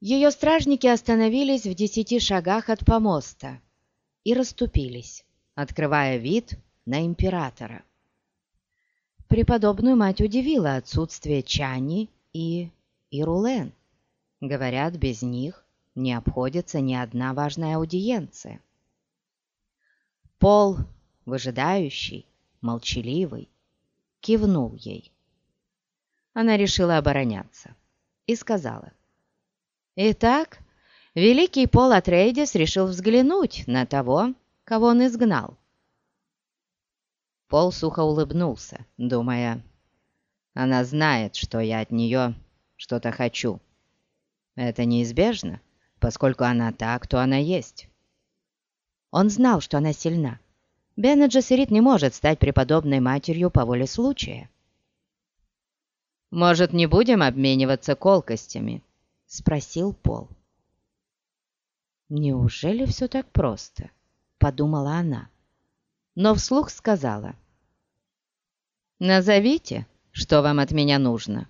Ее стражники остановились в десяти шагах от помоста и расступились, открывая вид на императора. Преподобную мать удивило отсутствие Чани и Ирулен. Говорят, без них не обходится ни одна важная аудиенция. Пол, выжидающий, молчаливый, кивнул ей. Она решила обороняться и сказала, Итак, великий Пол Атрейдис решил взглянуть на того, кого он изгнал. Пол сухо улыбнулся, думая, «Она знает, что я от нее что-то хочу. Это неизбежно, поскольку она та, кто она есть». Он знал, что она сильна. Джессерит не может стать преподобной матерью по воле случая. «Может, не будем обмениваться колкостями?» — спросил Пол. «Неужели все так просто?» — подумала она. Но вслух сказала. «Назовите, что вам от меня нужно».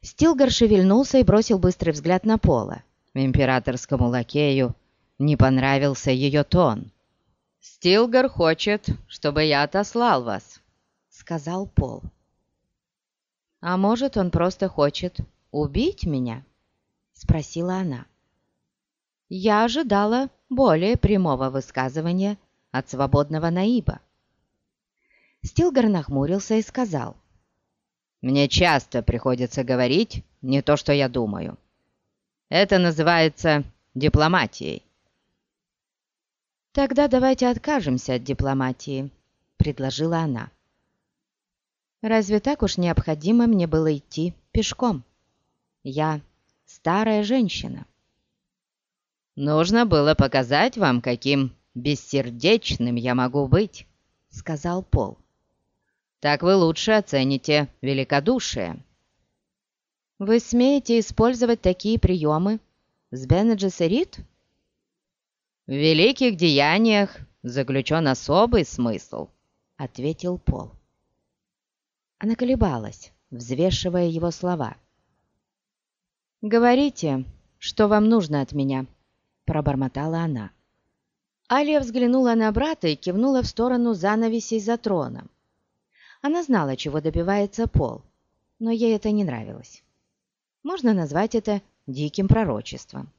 Стилгар шевельнулся и бросил быстрый взгляд на Пола. Императорскому лакею не понравился ее тон. «Стилгар хочет, чтобы я отослал вас», — сказал Пол. «А может, он просто хочет убить меня?» — спросила она. Я ожидала более прямого высказывания от свободного наиба. Стилгар нахмурился и сказал. «Мне часто приходится говорить не то, что я думаю. Это называется дипломатией». «Тогда давайте откажемся от дипломатии», — предложила она. «Разве так уж необходимо мне было идти пешком?» Я старая женщина. «Нужно было показать вам, каким бессердечным я могу быть», — сказал Пол. «Так вы лучше оцените великодушие». «Вы смеете использовать такие приемы с Бене В великих деяниях заключен особый смысл», — ответил Пол. Она колебалась, взвешивая его слова. «Говорите, что вам нужно от меня», — пробормотала она. Алия взглянула на брата и кивнула в сторону занавесей за троном. Она знала, чего добивается Пол, но ей это не нравилось. Можно назвать это диким пророчеством.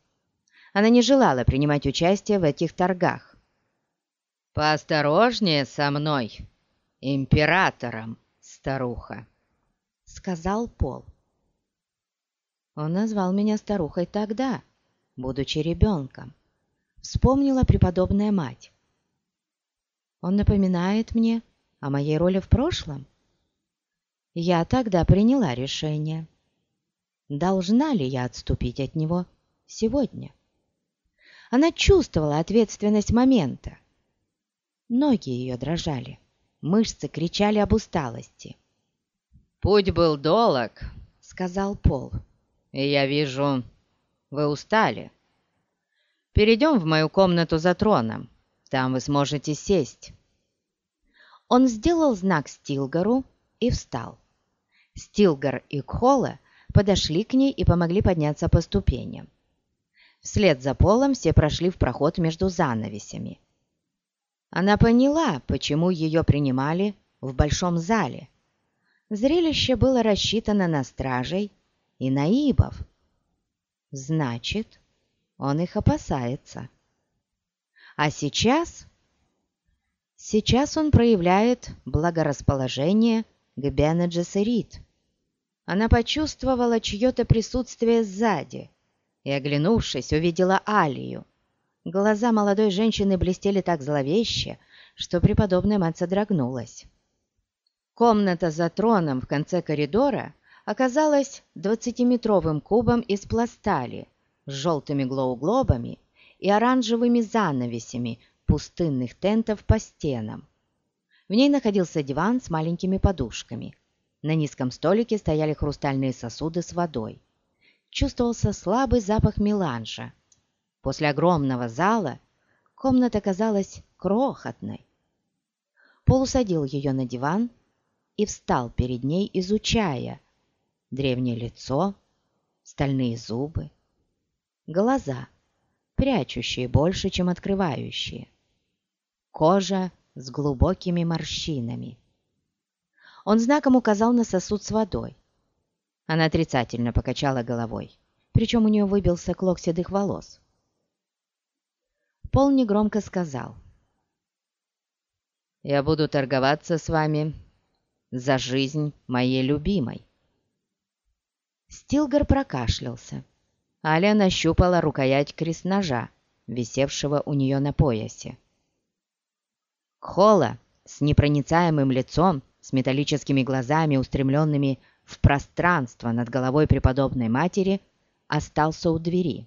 Она не желала принимать участие в этих торгах. «Поосторожнее со мной, императором, старуха», — сказал Пол. Он назвал меня старухой тогда, будучи ребенком. Вспомнила преподобная мать. Он напоминает мне о моей роли в прошлом. Я тогда приняла решение. Должна ли я отступить от него сегодня? Она чувствовала ответственность момента. Ноги ее дрожали, мышцы кричали об усталости. «Путь был долг», — сказал Пол. «Я вижу, вы устали. Перейдем в мою комнату за троном. Там вы сможете сесть». Он сделал знак Стилгару и встал. Стилгар и Кхола подошли к ней и помогли подняться по ступеням. Вслед за полом все прошли в проход между занавесями. Она поняла, почему ее принимали в большом зале. Зрелище было рассчитано на стражей и наибов. Значит, он их опасается. А сейчас... Сейчас он проявляет благорасположение к Бене Джессерит. Она почувствовала чье-то присутствие сзади и, оглянувшись, увидела Алию. Глаза молодой женщины блестели так зловеще, что преподобная мать содрогнулась. Комната за троном в конце коридора оказалась двадцатиметровым кубом из пластали с желтыми глоуглобами и оранжевыми занавесями пустынных тентов по стенам. В ней находился диван с маленькими подушками. На низком столике стояли хрустальные сосуды с водой. Чувствовался слабый запах меланжа. После огромного зала комната казалась крохотной. Пол усадил ее на диван и встал перед ней, изучая, древнее лицо, стальные зубы, глаза, прячущие больше, чем открывающие, кожа с глубокими морщинами. Он знаком указал на сосуд с водой. Она отрицательно покачала головой, причем у нее выбился клок седых волос. Пол негромко сказал. «Я буду торговаться с вами за жизнь моей любимой». Стилгар прокашлялся. Аля нащупала рукоять крест-ножа, висевшего у нее на поясе. Холла с непроницаемым лицом, с металлическими глазами, устремленными в пространство над головой преподобной матери, остался у двери.